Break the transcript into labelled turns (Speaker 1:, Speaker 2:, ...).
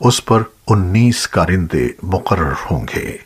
Speaker 1: اس پر انیس کارندے مقرر ہوں گے۔